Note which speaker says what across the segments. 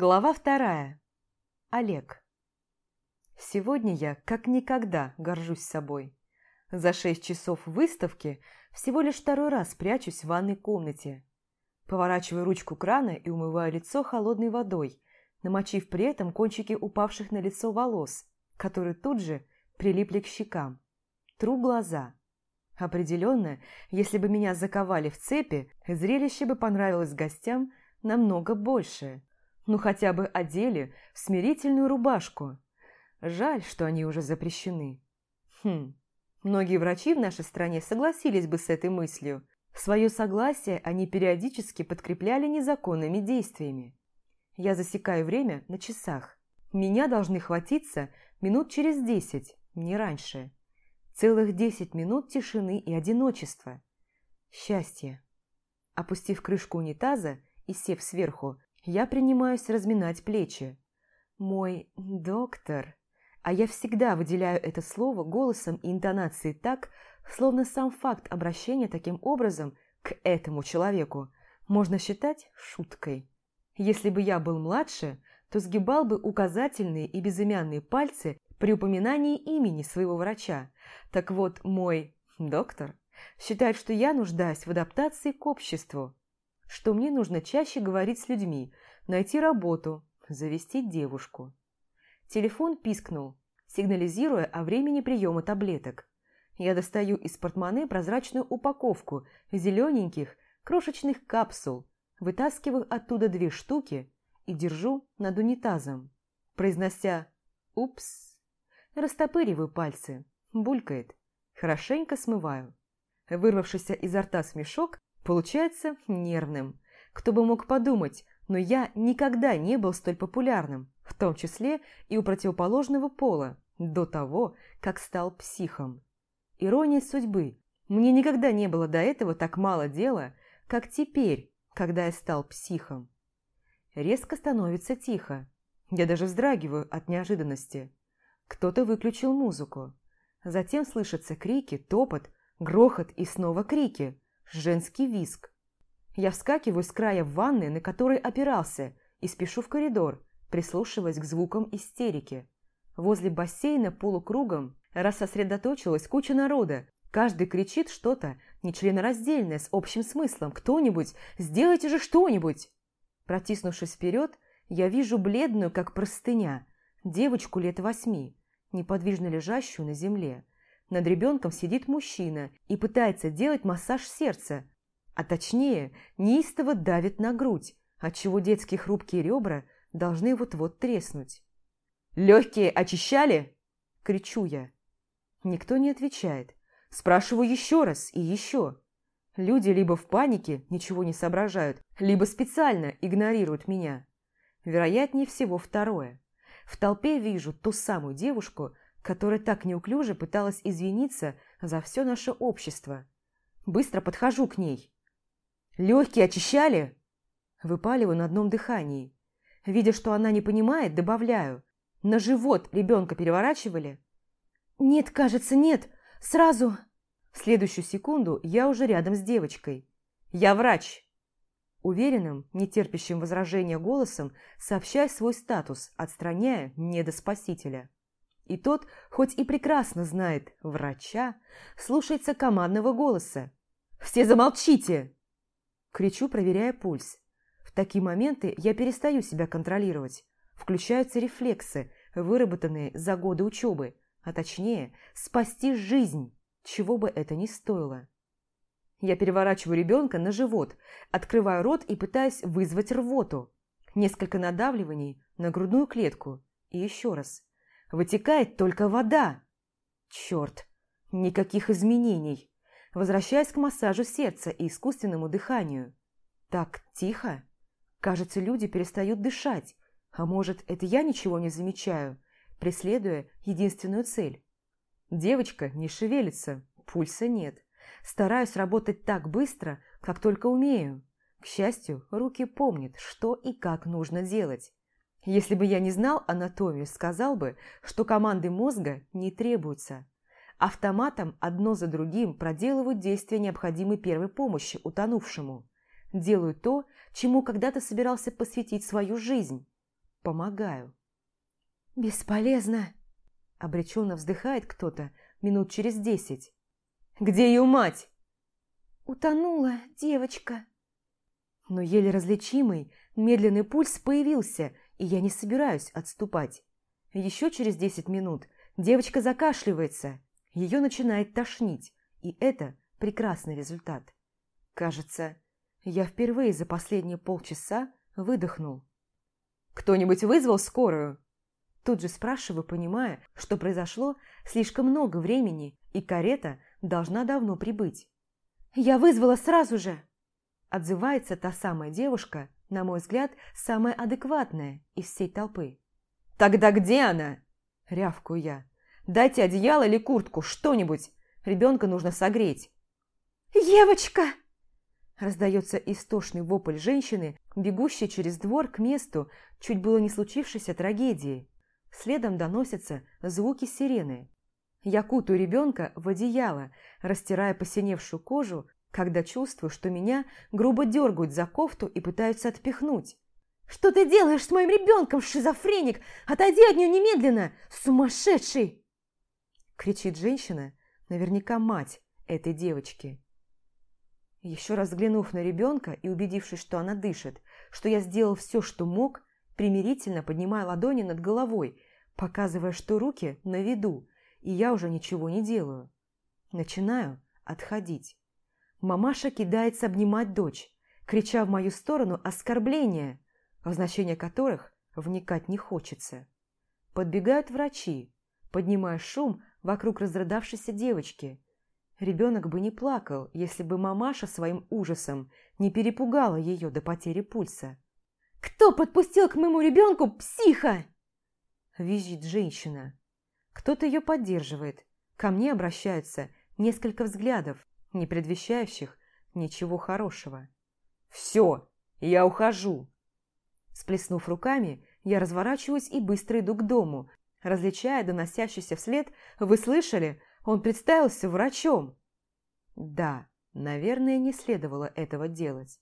Speaker 1: Глава вторая. Олег. Сегодня я как никогда горжусь собой. За шесть часов выставки всего лишь второй раз прячусь в ванной комнате. Поворачиваю ручку крана и умываю лицо холодной водой, намочив при этом кончики упавших на лицо волос, которые тут же прилипли к щекам. Тру глаза. Определенно, если бы меня заковали в цепи, зрелище бы понравилось гостям намного больше. Ну хотя бы одели в смирительную рубашку. Жаль, что они уже запрещены. Хм, многие врачи в нашей стране согласились бы с этой мыслью. Свое согласие они периодически подкрепляли незаконными действиями. Я засекаю время на часах. Меня должны хватиться минут через десять, не раньше. Целых десять минут тишины и одиночества. Счастье. Опустив крышку унитаза и сев сверху, я принимаюсь разминать плечи. Мой доктор. А я всегда выделяю это слово голосом и интонацией так, словно сам факт обращения таким образом к этому человеку можно считать шуткой. Если бы я был младше, то сгибал бы указательные и безымянные пальцы при упоминании имени своего врача. Так вот, мой доктор считает, что я нуждаюсь в адаптации к обществу, что мне нужно чаще говорить с людьми, найти работу, завести девушку. Телефон пискнул, сигнализируя о времени приема таблеток. Я достаю из портмоне прозрачную упаковку зелененьких крошечных капсул, вытаскиваю оттуда две штуки и держу над унитазом, произнося «Упс». Растопыриваю пальцы, булькает, хорошенько смываю. Вырвавшийся изо рта смешок получается нервным. Кто бы мог подумать, но я никогда не был столь популярным, в том числе и у противоположного пола, до того, как стал психом. Ирония судьбы. Мне никогда не было до этого так мало дела, как теперь, когда я стал психом. Резко становится тихо. Я даже вздрагиваю от неожиданности. Кто-то выключил музыку. Затем слышатся крики, топот, грохот и снова крики, женский визг. Я вскакиваю с края ванны, на которой опирался, и спешу в коридор, прислушиваясь к звукам истерики. Возле бассейна полукругом рассосредоточилась куча народа. Каждый кричит что-то нечленораздельное с общим смыслом. «Кто-нибудь! Сделайте же что-нибудь!» Протиснувшись вперед, я вижу бледную, как простыня, девочку лет восьми, неподвижно лежащую на земле. Над ребенком сидит мужчина и пытается делать массаж сердца, а точнее неистово давит на грудь, отчего детские хрупкие ребра должны вот-вот треснуть. «Легкие очищали?» – кричу я. Никто не отвечает. Спрашиваю еще раз и еще. Люди либо в панике ничего не соображают, либо специально игнорируют меня. Вероятнее всего второе. В толпе вижу ту самую девушку, которая так неуклюже пыталась извиниться за все наше общество. Быстро подхожу к ней. «Легкие очищали?» Выпаливаю на одном дыхании. Видя, что она не понимает, добавляю. «На живот ребенка переворачивали?» «Нет, кажется, нет. Сразу...» В следующую секунду я уже рядом с девочкой. «Я врач!» Уверенным, нетерпящим возражения голосом сообщая свой статус, отстраняя недоспасителя. И тот, хоть и прекрасно знает врача, слушается командного голоса. «Все замолчите!» Кричу, проверяя пульс. В такие моменты я перестаю себя контролировать. Включаются рефлексы, выработанные за годы учебы, а точнее, спасти жизнь, чего бы это ни стоило. Я переворачиваю ребенка на живот, открываю рот и пытаюсь вызвать рвоту. Несколько надавливаний на грудную клетку. И еще раз. Вытекает только вода. Черт, никаких изменений возвращаясь к массажу сердца и искусственному дыханию. Так тихо. Кажется, люди перестают дышать. А может, это я ничего не замечаю, преследуя единственную цель. Девочка не шевелится, пульса нет. Стараюсь работать так быстро, как только умею. К счастью, руки помнят, что и как нужно делать. Если бы я не знал анатомию, сказал бы, что команды мозга не требуются автоматом одно за другим проделывают действия необходимой первой помощи утонувшему. Делают то, чему когда-то собирался посвятить свою жизнь. помогаю. «Бесполезно!» – обреченно вздыхает кто-то минут через десять. «Где ее мать?» «Утонула девочка». Но еле различимый, медленный пульс появился, и я не собираюсь отступать. Еще через десять минут девочка закашливается, ее начинает тошнить, и это прекрасный результат. Кажется, я впервые за последние полчаса выдохнул. «Кто-нибудь вызвал скорую?» Тут же спрашиваю, понимая, что произошло слишком много времени, и карета должна давно прибыть. «Я вызвала сразу же!» Отзывается та самая девушка, на мой взгляд, самая адекватная из всей толпы. «Тогда где она?» – рявкую я. «Дайте одеяло или куртку, что-нибудь. Ребенка нужно согреть».
Speaker 2: «Евочка!»
Speaker 1: Раздается истошный вопль женщины, бегущей через двор к месту чуть было не случившейся трагедии. Следом доносятся звуки сирены. Я кутаю ребенка в одеяло, растирая посиневшую кожу, когда чувствую, что меня грубо дергают за кофту и пытаются отпихнуть.
Speaker 2: «Что ты делаешь с моим ребенком, шизофреник? Отойди от нее немедленно! Сумасшедший!»
Speaker 1: Кричит женщина, наверняка мать этой девочки. Еще раз взглянув на ребенка и убедившись, что она дышит, что я сделал все, что мог, примирительно поднимая ладони над головой, показывая, что руки на виду, и я уже ничего не делаю. Начинаю отходить. Мамаша кидается обнимать дочь, крича в мою сторону оскорбления, в значение которых вникать не хочется. Подбегают врачи, поднимая шум вокруг разрыдавшейся девочки. Ребенок бы не плакал, если бы мамаша своим ужасом не перепугала ее до потери пульса.
Speaker 2: «Кто подпустил к моему ребенку психа?»
Speaker 1: Визжит женщина. Кто-то ее поддерживает. Ко мне обращаются несколько взглядов, не предвещающих ничего хорошего. «Все, я ухожу!» Сплеснув руками, я разворачиваюсь и быстро иду к дому, различая доносящийся вслед «Вы слышали? Он представился врачом!» Да, наверное, не следовало этого делать.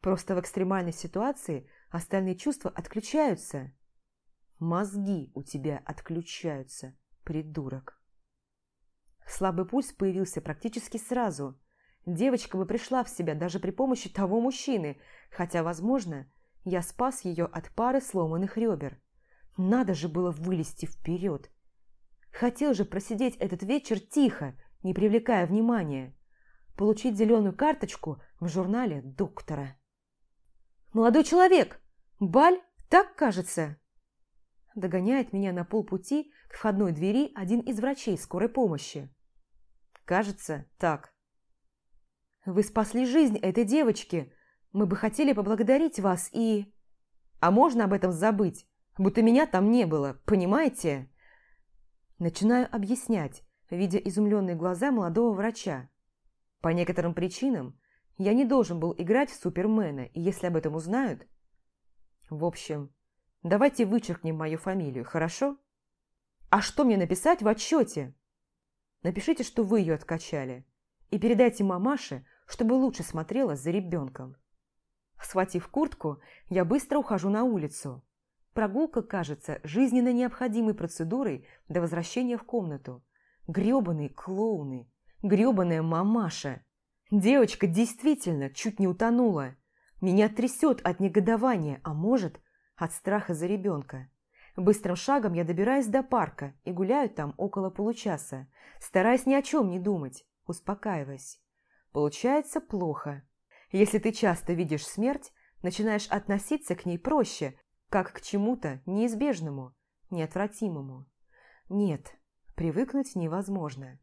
Speaker 1: Просто в экстремальной ситуации остальные чувства отключаются. Мозги у тебя отключаются, придурок. Слабый пульс появился практически сразу. Девочка бы пришла в себя даже при помощи того мужчины, хотя, возможно, я спас ее от пары сломанных ребер. Надо же было вылезти вперед. Хотел же просидеть этот вечер тихо, не привлекая внимания. Получить зеленую карточку в журнале доктора. «Молодой человек! Баль, так кажется!» Догоняет меня на полпути к входной двери один из врачей скорой помощи. «Кажется, так». «Вы спасли жизнь этой девочки. Мы бы хотели поблагодарить вас и...» «А можно об этом забыть? Будто меня там не было, понимаете?» Начинаю объяснять, видя изумленные глаза молодого врача. По некоторым причинам я не должен был играть в Супермена, и если об этом узнают... В общем, давайте вычеркнем мою фамилию, хорошо? А что мне написать в отчете? Напишите, что вы ее откачали, и передайте мамаше, чтобы лучше смотрела за ребенком. Схватив куртку, я быстро ухожу на улицу. Прогулка кажется жизненно необходимой процедурой до возвращения в комнату. Грёбаные клоуны, грёбаная мамаша. Девочка действительно чуть не утонула. Меня трясет от негодования, а может, от страха за ребенка. Быстрым шагом я добираюсь до парка и гуляю там около получаса, стараясь ни о чем не думать, успокаиваясь. Получается плохо. Если ты часто видишь смерть, начинаешь относиться к ней проще, как к чему-то неизбежному, неотвратимому. Нет, привыкнуть невозможно.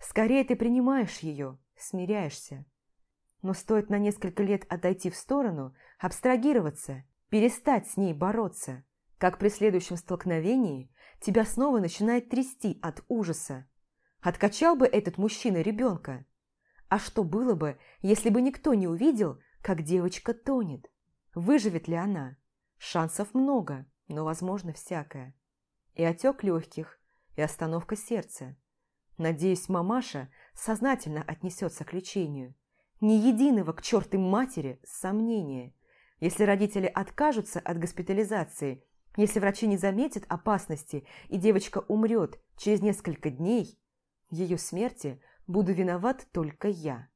Speaker 1: Скорее ты принимаешь ее, смиряешься. Но стоит на несколько лет отойти в сторону, абстрагироваться, перестать с ней бороться, как при следующем столкновении тебя снова начинает трясти от ужаса. Откачал бы этот мужчина ребенка. А что было бы, если бы никто не увидел, как девочка тонет? Выживет ли она? Шансов много, но возможно всякое. И отек легких, и остановка сердца. Надеюсь, мамаша сознательно отнесется к лечению. Ни единого к чертым матери сомнения. Если родители откажутся от госпитализации, Если врачи не заметят опасности и девочка умрет через несколько дней, в ее смерти буду виноват только я.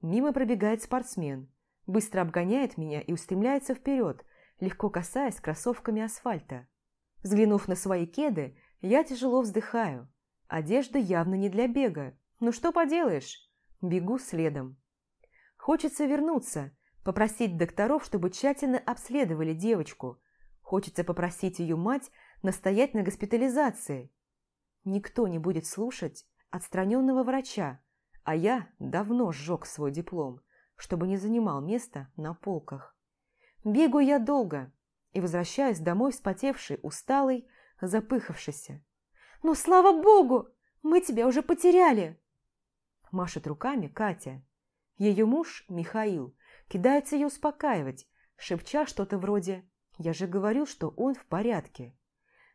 Speaker 1: Мимо пробегает спортсмен, быстро обгоняет меня и устремляется вперед, легко касаясь кроссовками асфальта. Взглянув на свои кеды, я тяжело вздыхаю. Одежда явно не для бега. Ну что поделаешь? Бегу следом. Хочется вернуться, попросить докторов, чтобы тщательно обследовали девочку. Хочется попросить ее мать настоять на госпитализации. Никто не будет слушать отстраненного врача, а я давно сжег свой диплом, чтобы не занимал место на полках. Бегаю я долго и возвращаюсь домой вспотевший, усталый, запыхавшийся. «Но слава богу, мы тебя уже потеряли!» Машет руками Катя. Ее муж, Михаил, кидается ее успокаивать, шепча что-то вроде «Я же говорил, что он в порядке».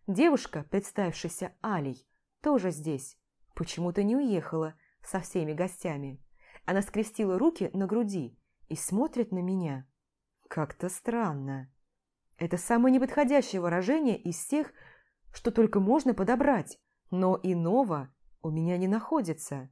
Speaker 1: Девушка, представившаяся Алей, тоже здесь. Почему-то не уехала со всеми гостями. Она скрестила руки на груди и смотрит на меня. Как-то странно. Это самое неподходящее выражение из тех, что только можно подобрать, но иного у меня не находится.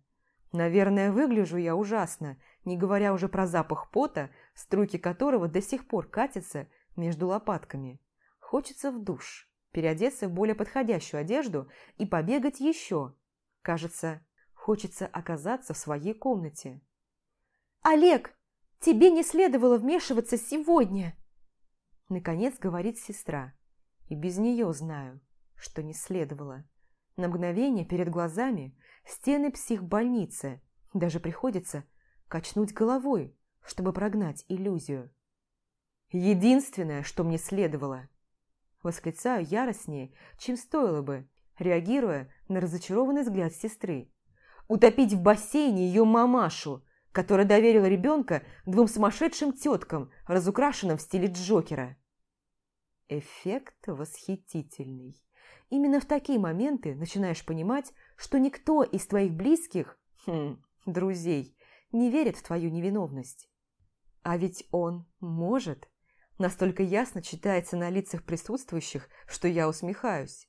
Speaker 1: Наверное, выгляжу я ужасно, не говоря уже про запах пота, струйки которого до сих пор катятся между лопатками. Хочется в душ, переодеться в более подходящую одежду и побегать еще. Кажется, хочется оказаться в своей комнате.
Speaker 2: «Олег, тебе не следовало вмешиваться сегодня!»
Speaker 1: Наконец говорит сестра. И без нее знаю, что не следовало. На мгновение перед глазами стены психбольницы. Даже приходится качнуть головой, чтобы прогнать иллюзию. Единственное, что мне следовало. Восклицаю яростнее, чем стоило бы, реагируя на разочарованный взгляд сестры. Утопить в бассейне ее мамашу, которая доверила ребенка двум сумасшедшим теткам, разукрашенным в стиле Джокера. Эффект восхитительный. Именно в такие моменты начинаешь понимать, что никто из твоих близких, хм, друзей, не верит в твою невиновность. А ведь он может. Настолько ясно читается на лицах присутствующих, что я усмехаюсь.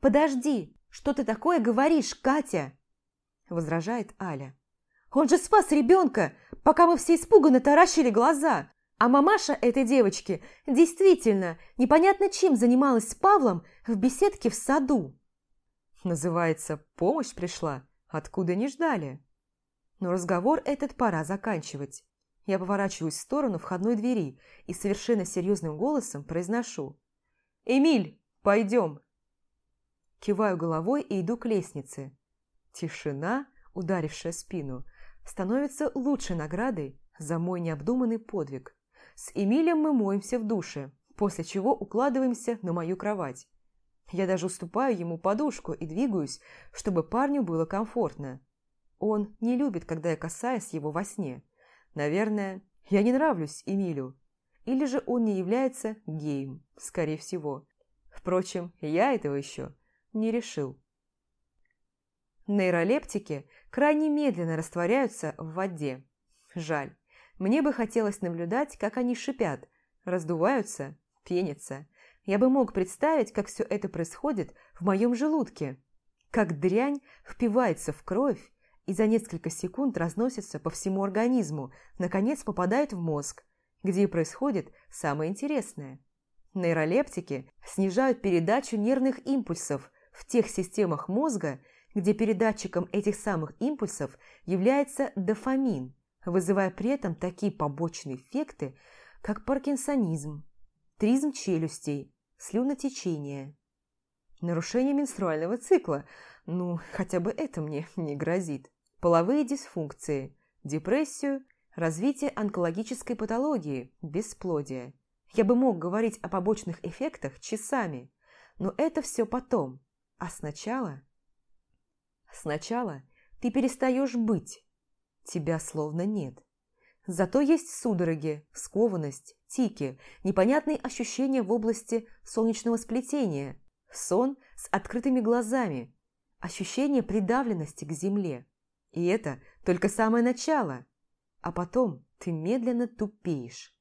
Speaker 2: «Подожди, что ты такое говоришь, Катя?» Возражает Аля. «Он же спас ребенка, пока мы все испуганно таращили глаза. А мамаша этой девочки действительно непонятно чем занималась с Павлом в беседке в саду.
Speaker 1: Называется «Помощь пришла», откуда не ждали. Но разговор этот пора заканчивать. Я поворачиваюсь в сторону входной двери и совершенно серьезным голосом произношу. «Эмиль, пойдем!» Киваю головой и иду к лестнице. Тишина, ударившая спину, становится лучшей наградой за мой необдуманный подвиг. С Эмилием мы моемся в душе, после чего укладываемся на мою кровать. Я даже уступаю ему подушку и двигаюсь, чтобы парню было комфортно. Он не любит, когда я касаюсь его во сне. Наверное, я не нравлюсь Эмилю. Или же он не является геем, скорее всего. Впрочем, я этого еще не решил. Нейролептики крайне медленно растворяются в воде. Жаль. Мне бы хотелось наблюдать, как они шипят, раздуваются, пенятся. Я бы мог представить, как все это происходит в моем желудке. Как дрянь впивается в кровь и за несколько секунд разносится по всему организму, наконец попадает в мозг, где и происходит самое интересное. Нейролептики снижают передачу нервных импульсов в тех системах мозга, где передатчиком этих самых импульсов является дофамин – вызывая при этом такие побочные эффекты, как паркинсонизм, тризм челюстей, слюнотечение, нарушение менструального цикла, ну, хотя бы это мне не грозит, половые дисфункции, депрессию, развитие онкологической патологии, бесплодие. Я бы мог говорить о побочных эффектах часами, но это все потом. А сначала... Сначала ты перестаешь быть, тебя словно нет. Зато есть судороги, скованность, тики, непонятные ощущения в области солнечного сплетения, сон с открытыми глазами, ощущение придавленности к земле. И это только самое начало. А потом ты медленно тупеешь.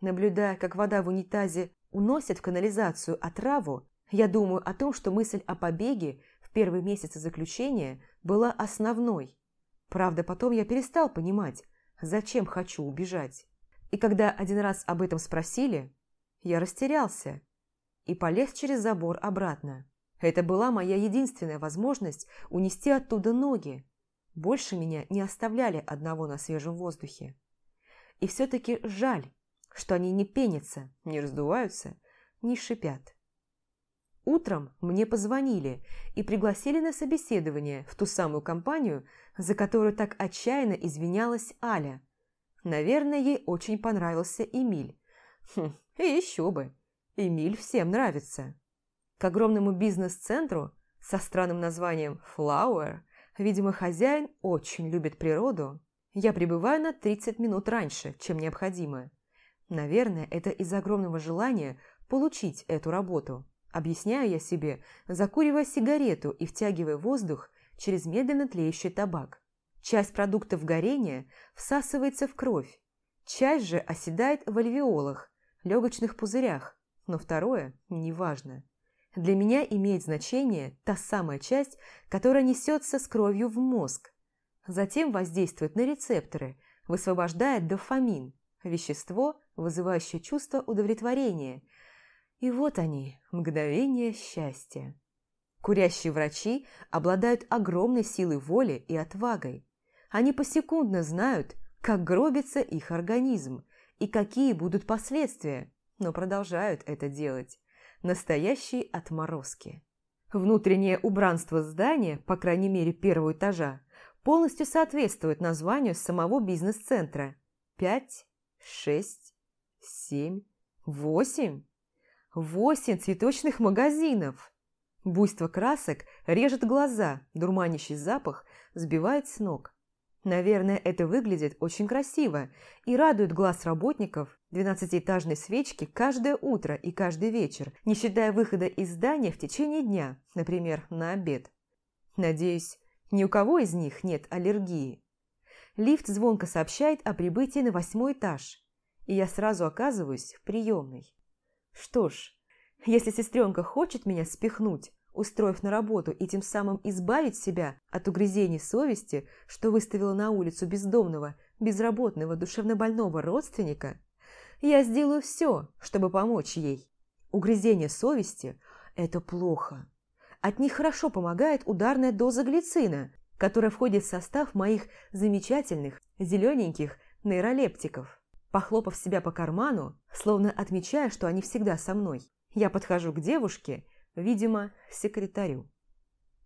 Speaker 1: Наблюдая, как вода в унитазе
Speaker 2: уносят в канализацию отраву, я думаю о том, что мысль о побеге в первые месяцы заключения была основной. Правда, потом я перестал понимать, зачем хочу убежать. И когда один раз об этом спросили, я растерялся и полез через забор обратно. Это была моя единственная возможность унести оттуда ноги. Больше меня не оставляли одного на свежем воздухе. И все-таки жаль, что они не пенятся, не раздуваются, не шипят. Утром мне позвонили и пригласили на собеседование в ту самую компанию, за которую так отчаянно извинялась Аля. Наверное, ей очень понравился Эмиль. Хм, и еще бы, Эмиль всем нравится. К огромному бизнес-центру со странным названием Flower, видимо, хозяин очень любит природу, я прибываю на 30 минут раньше, чем необходимо. Наверное, это из-за огромного желания получить эту работу. Объясняю я себе, закуривая сигарету и втягивая воздух через медленно тлеющий табак. Часть продуктов горения всасывается в кровь, часть же оседает в альвеолах, легочных пузырях, но второе неважно. Для меня имеет значение та самая часть, которая несется с кровью в мозг. Затем воздействует на рецепторы, высвобождает дофамин, вещество, вызывающее чувство удовлетворения. И вот они, мгновения счастья. Курящие врачи обладают огромной силой воли и отвагой. Они посекундно знают, как гробится их организм и какие будут последствия, но продолжают это делать настоящие отморозки. Внутреннее убранство здания, по крайней мере первого этажа, полностью соответствует названию самого бизнес-центра. Пять, шесть, семь, восемь. Восемь цветочных магазинов. Буйство красок режет глаза, дурманящий запах сбивает с ног. Наверное, это выглядит очень красиво и радует глаз работников двенадцатиэтажной свечки каждое утро и каждый вечер, не считая выхода из здания в течение дня, например, на обед. Надеюсь, ни у кого из них нет аллергии. Лифт звонко сообщает о прибытии на восьмой этаж, и я сразу оказываюсь в приемной. Что ж, если сестренка хочет меня спихнуть, устроив на работу и тем самым избавить себя от угрызений совести, что выставила на улицу бездомного, безработного, душевнобольного родственника, я сделаю все, чтобы помочь ей. Угрызение совести – это плохо. От них хорошо помогает ударная доза глицина, которая входит в состав моих замечательных зелененьких нейролептиков. Похлопав себя по карману, словно отмечая, что они всегда со мной, я подхожу к девушке – видимо, секретарю.